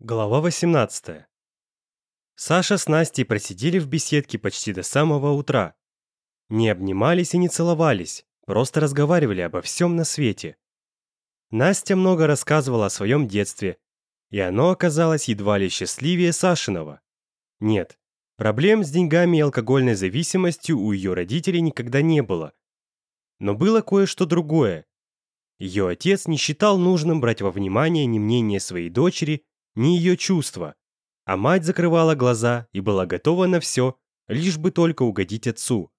Глава 18. Саша с Настей просидели в беседке почти до самого утра. Не обнимались и не целовались, просто разговаривали обо всем на свете. Настя много рассказывала о своем детстве, и оно оказалось едва ли счастливее Сашиного. Нет, проблем с деньгами и алкогольной зависимостью у ее родителей никогда не было. Но было кое-что другое. Ее отец не считал нужным брать во внимание ни мнение своей дочери, ни ее чувства, а мать закрывала глаза и была готова на все, лишь бы только угодить отцу.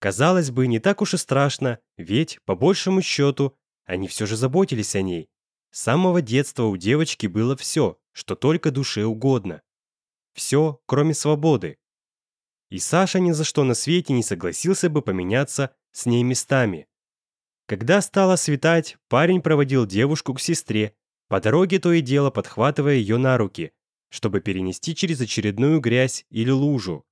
Казалось бы, не так уж и страшно, ведь, по большему счету, они все же заботились о ней. С самого детства у девочки было все, что только душе угодно. Все, кроме свободы. И Саша ни за что на свете не согласился бы поменяться с ней местами. Когда стало светать, парень проводил девушку к сестре по дороге то и дело подхватывая ее на руки, чтобы перенести через очередную грязь или лужу.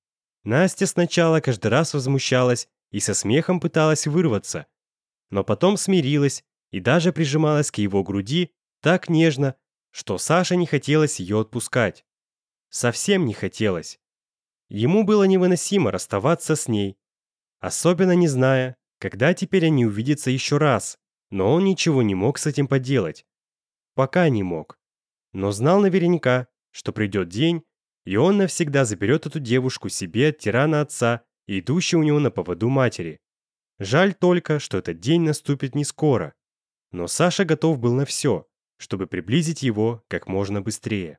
Настя сначала каждый раз возмущалась и со смехом пыталась вырваться, но потом смирилась и даже прижималась к его груди так нежно, что Саше не хотелось ее отпускать. Совсем не хотелось. Ему было невыносимо расставаться с ней, особенно не зная, когда теперь они увидятся еще раз, но он ничего не мог с этим поделать пока не мог, но знал наверняка, что придет день, и он навсегда заберет эту девушку себе от тирана отца, идущей у него на поводу матери. Жаль только, что этот день наступит не скоро. Но Саша готов был на все, чтобы приблизить его как можно быстрее.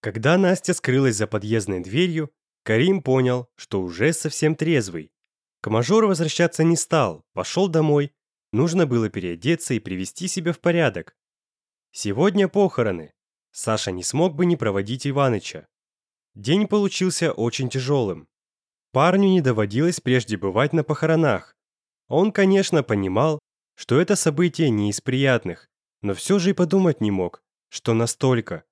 Когда Настя скрылась за подъездной дверью, Карим понял, что уже совсем трезвый. К мажору возвращаться не стал, пошел домой. Нужно было переодеться и привести себя в порядок, Сегодня похороны. Саша не смог бы не проводить Иваныча. День получился очень тяжелым. Парню не доводилось прежде бывать на похоронах. Он, конечно, понимал, что это событие не из приятных, но все же и подумать не мог, что настолько.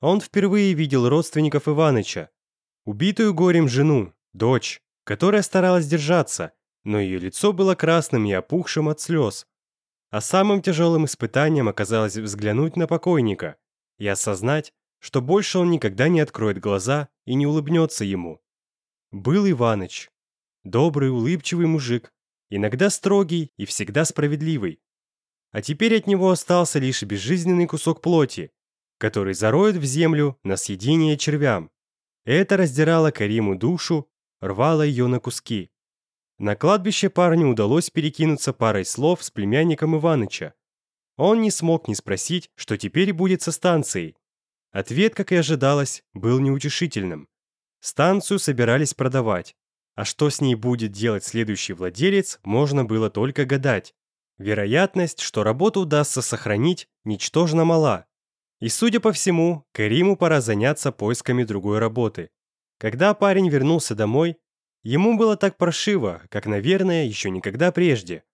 Он впервые видел родственников Иваныча, убитую горем жену, дочь, которая старалась держаться, но ее лицо было красным и опухшим от слез. А самым тяжелым испытанием оказалось взглянуть на покойника и осознать, что больше он никогда не откроет глаза и не улыбнется ему. Был Иваныч. Добрый, улыбчивый мужик, иногда строгий и всегда справедливый. А теперь от него остался лишь безжизненный кусок плоти, который зароют в землю на съедение червям. Это раздирало Кариму душу, рвало ее на куски. На кладбище парню удалось перекинуться парой слов с племянником Иваныча. Он не смог не спросить, что теперь будет со станцией. Ответ, как и ожидалось, был неутешительным. Станцию собирались продавать, а что с ней будет делать следующий владелец, можно было только гадать. Вероятность, что работу удастся сохранить, ничтожно мала. И, судя по всему, Кариму пора заняться поисками другой работы. Когда парень вернулся домой, Ему было так паршиво, как, наверное, еще никогда прежде.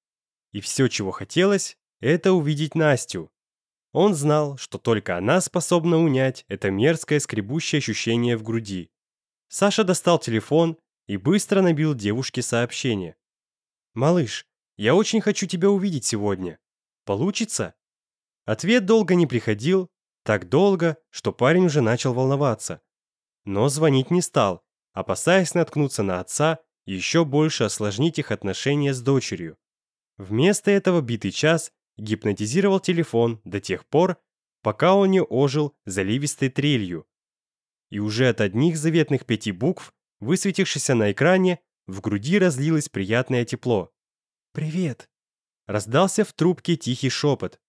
И все, чего хотелось, это увидеть Настю. Он знал, что только она способна унять это мерзкое скребущее ощущение в груди. Саша достал телефон и быстро набил девушке сообщение. «Малыш, я очень хочу тебя увидеть сегодня. Получится?» Ответ долго не приходил, так долго, что парень уже начал волноваться. Но звонить не стал, опасаясь наткнуться на отца еще больше осложнить их отношения с дочерью. Вместо этого битый час гипнотизировал телефон до тех пор, пока он не ожил заливистой трелью. И уже от одних заветных пяти букв, высветившихся на экране, в груди разлилось приятное тепло. «Привет!» Раздался в трубке тихий шепот.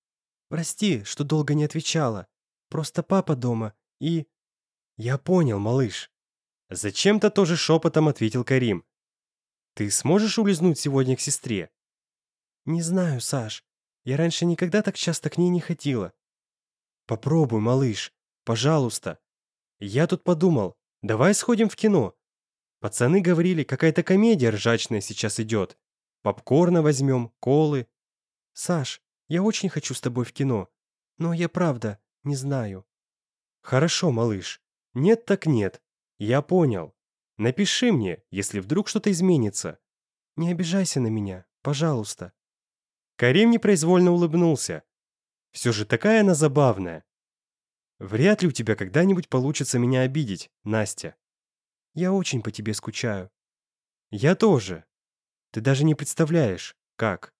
«Прости, что долго не отвечала. Просто папа дома и...» «Я понял, малыш», Зачем-то тоже шепотом ответил Карим. «Ты сможешь улизнуть сегодня к сестре?» «Не знаю, Саш. Я раньше никогда так часто к ней не ходила». «Попробуй, малыш. Пожалуйста. Я тут подумал, давай сходим в кино. Пацаны говорили, какая-то комедия ржачная сейчас идет. Попкорна возьмем, колы». «Саш, я очень хочу с тобой в кино. Но я правда не знаю». «Хорошо, малыш. Нет так нет. Я понял. Напиши мне, если вдруг что-то изменится. Не обижайся на меня, пожалуйста. Карим непроизвольно улыбнулся. Все же такая она забавная. Вряд ли у тебя когда-нибудь получится меня обидеть, Настя. Я очень по тебе скучаю. Я тоже. Ты даже не представляешь, как.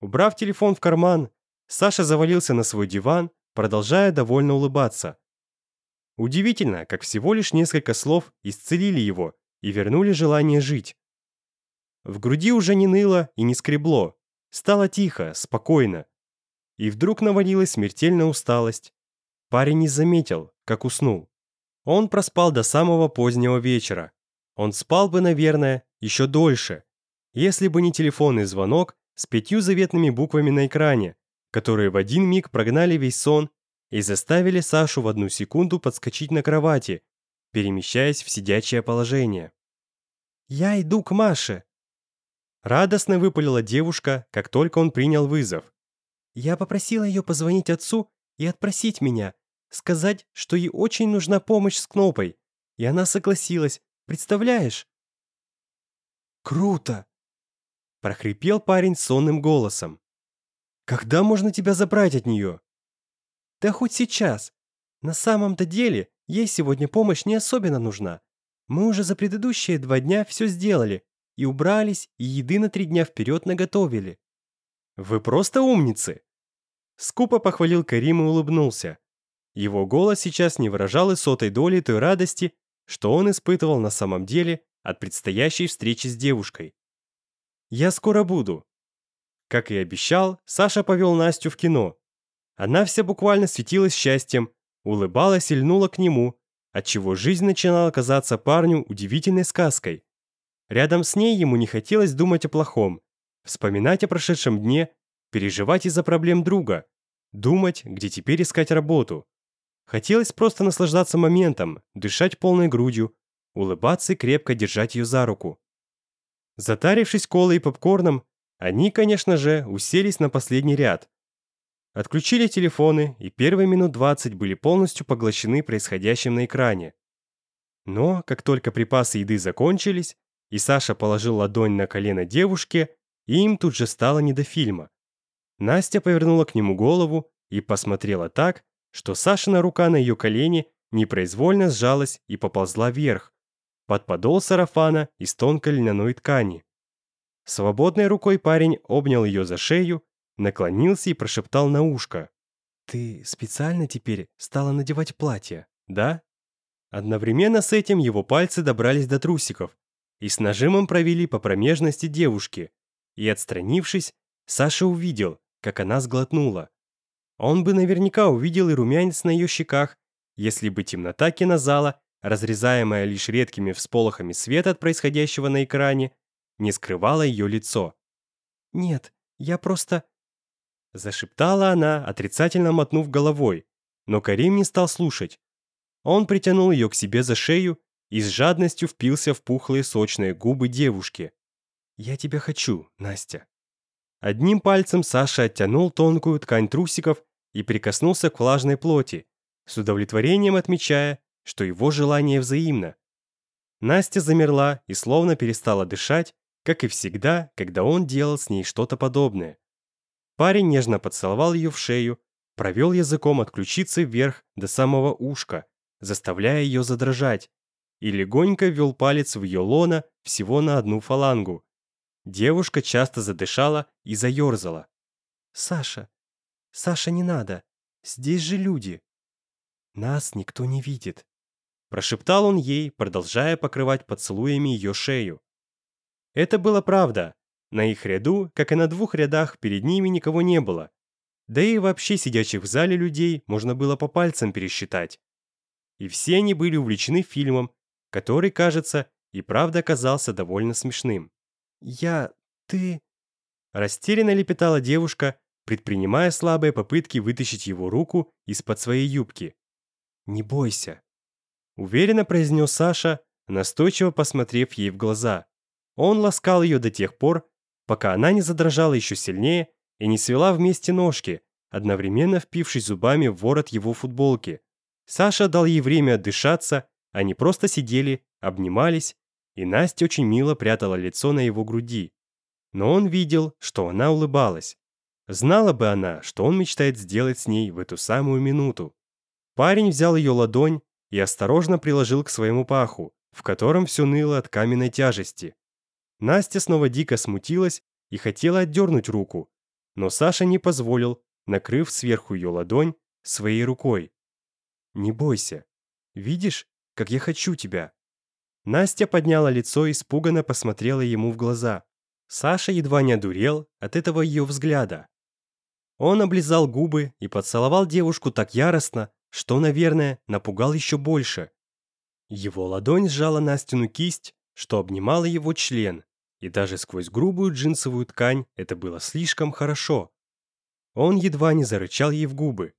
Убрав телефон в карман, Саша завалился на свой диван, продолжая довольно улыбаться. Удивительно, как всего лишь несколько слов исцелили его и вернули желание жить. В груди уже не ныло и не скребло. Стало тихо, спокойно. И вдруг навалилась смертельная усталость. Парень не заметил, как уснул. Он проспал до самого позднего вечера. Он спал бы, наверное, еще дольше, если бы не телефонный звонок с пятью заветными буквами на экране, которые в один миг прогнали весь сон и заставили Сашу в одну секунду подскочить на кровати, перемещаясь в сидячее положение. «Я иду к Маше!» Радостно выпалила девушка, как только он принял вызов. «Я попросила ее позвонить отцу и отпросить меня, сказать, что ей очень нужна помощь с Кнопой. И она согласилась, представляешь?» «Круто!» – прохрипел парень сонным голосом. «Когда можно тебя забрать от нее?» Да хоть сейчас. На самом-то деле, ей сегодня помощь не особенно нужна. Мы уже за предыдущие два дня все сделали. И убрались, и еды на три дня вперед наготовили. Вы просто умницы!» Скупо похвалил Карим и улыбнулся. Его голос сейчас не выражал и сотой доли той радости, что он испытывал на самом деле от предстоящей встречи с девушкой. «Я скоро буду». Как и обещал, Саша повел Настю в кино, она вся буквально светилась счастьем, улыбалась и льнула к нему, отчего жизнь начинала казаться парню удивительной сказкой. Рядом с ней ему не хотелось думать о плохом, вспоминать о прошедшем дне, переживать из-за проблем друга, думать, где теперь искать работу. Хотелось просто наслаждаться моментом, дышать полной грудью, улыбаться и крепко держать ее за руку. Затарившись колой и попкорном, они, конечно же, уселись на последний ряд, Отключили телефоны, и первые минут 20 были полностью поглощены происходящим на экране. Но, как только припасы еды закончились, и Саша положил ладонь на колено девушке, им тут же стало не до фильма. Настя повернула к нему голову и посмотрела так, что Сашина рука на ее колене непроизвольно сжалась и поползла вверх, под подол сарафана из тонкой льняной ткани. Свободной рукой парень обнял ее за шею наклонился и прошептал на ушко. «Ты специально теперь стала надевать платье, да?» Одновременно с этим его пальцы добрались до трусиков и с нажимом провели по промежности девушки. И, отстранившись, Саша увидел, как она сглотнула. Он бы наверняка увидел и румянец на ее щеках, если бы темнота кинозала, разрезаемая лишь редкими всполохами света от происходящего на экране, не скрывала ее лицо. «Нет, я просто... Зашептала она, отрицательно мотнув головой, но Карим не стал слушать. Он притянул ее к себе за шею и с жадностью впился в пухлые сочные губы девушки. «Я тебя хочу, Настя». Одним пальцем Саша оттянул тонкую ткань трусиков и прикоснулся к влажной плоти, с удовлетворением отмечая, что его желание взаимно. Настя замерла и словно перестала дышать, как и всегда, когда он делал с ней что-то подобное. Парень нежно поцеловал ее в шею, провел языком от ключицы вверх до самого ушка, заставляя ее задрожать, и легонько ввел палец в ее лона всего на одну фалангу. Девушка часто задышала и заерзала. «Саша! Саша, не надо! Здесь же люди!» «Нас никто не видит!» Прошептал он ей, продолжая покрывать поцелуями ее шею. Это было правда. На их ряду, как и на двух рядах, перед ними никого не было. Да и вообще сидящих в зале людей можно было по пальцам пересчитать. И все они были увлечены фильмом, который, кажется, и правда оказался довольно смешным. «Я... ты...» Растерянно лепетала девушка, предпринимая слабые попытки вытащить его руку из-под своей юбки. «Не бойся», — уверенно произнес Саша, настойчиво посмотрев ей в глаза. Он ласкал ее до тех пор, пока она не задрожала еще сильнее и не свела вместе ножки, одновременно впившись зубами в ворот его футболки. Саша дал ей время отдышаться, они просто сидели, обнимались, и Настя очень мило прятала лицо на его груди. Но он видел, что она улыбалась. Знала бы она, что он мечтает сделать с ней в эту самую минуту. Парень взял ее ладонь и осторожно приложил к своему паху, в котором все ныло от каменной тяжести. Настя снова дико смутилась и хотела отдернуть руку, но Саша не позволил, накрыв сверху ее ладонь своей рукой. «Не бойся. Видишь, как я хочу тебя?» Настя подняла лицо и испуганно посмотрела ему в глаза. Саша едва не одурел от этого ее взгляда. Он облизал губы и поцеловал девушку так яростно, что, наверное, напугал еще больше. Его ладонь сжала Настину кисть, что обнимала его член, и даже сквозь грубую джинсовую ткань это было слишком хорошо. Он едва не зарычал ей в губы.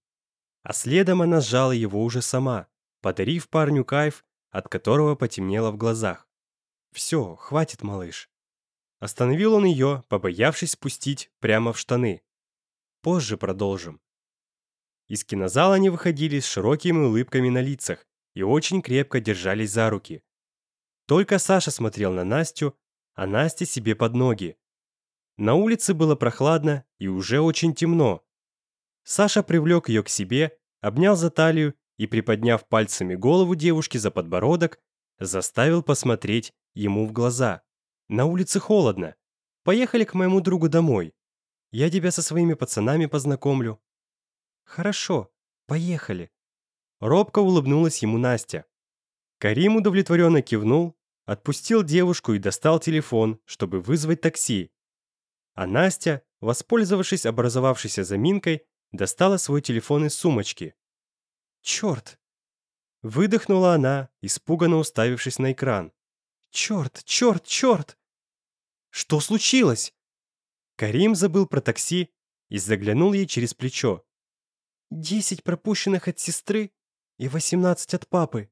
А следом она сжала его уже сама, подарив парню кайф, от которого потемнело в глазах. «Все, хватит, малыш». Остановил он ее, побоявшись спустить прямо в штаны. «Позже продолжим». Из кинозала они выходили с широкими улыбками на лицах и очень крепко держались за руки. Только Саша смотрел на Настю, а Насте себе под ноги. На улице было прохладно и уже очень темно. Саша привлек ее к себе, обнял за талию и, приподняв пальцами голову девушки за подбородок, заставил посмотреть ему в глаза. «На улице холодно. Поехали к моему другу домой. Я тебя со своими пацанами познакомлю». «Хорошо, поехали». Робко улыбнулась ему Настя. Карим удовлетворенно кивнул отпустил девушку и достал телефон, чтобы вызвать такси. А Настя, воспользовавшись образовавшейся заминкой, достала свой телефон из сумочки. «Черт!» Выдохнула она, испуганно уставившись на экран. «Черт, черт, черт!» «Что случилось?» Карим забыл про такси и заглянул ей через плечо. «Десять пропущенных от сестры и восемнадцать от папы.